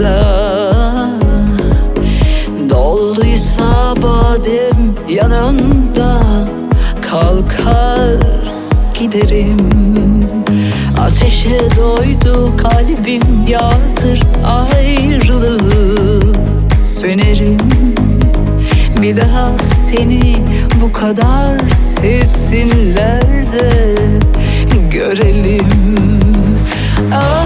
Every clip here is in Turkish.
yanında Dolduysa badem yanında Kalkar giderim. Ateşe doydu kalbim yağdır ayrılığı Sönerim. Bir daha seni bu kadar sevsinler de görelim. Aa,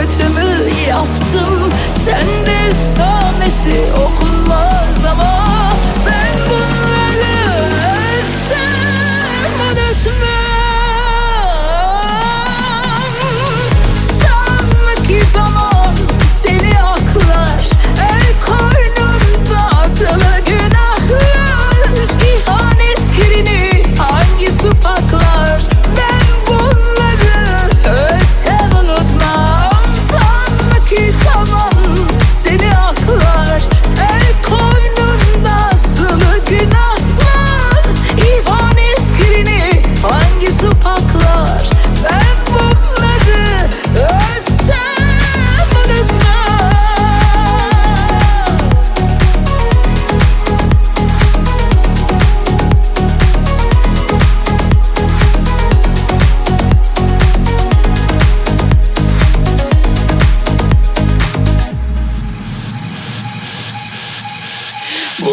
kötümü yaptım. Sen de samesi okunmaz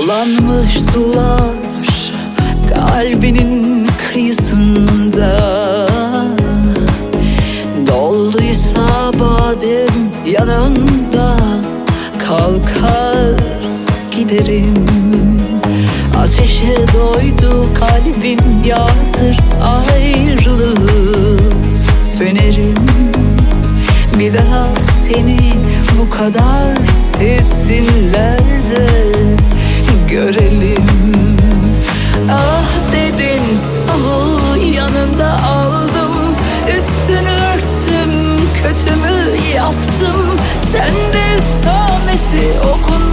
Bulanmış sular kalbinin kıyısında. Dolduysa badem yanında Kalkar giderim. Ateşe doydu kalbim yağdır ayrılığı Sönerim. Bir daha seni bu kadar görelim. Ah dediniz ah yanında aldım. Üstünü örttüm kötümü yaptım. Sen de samesi okun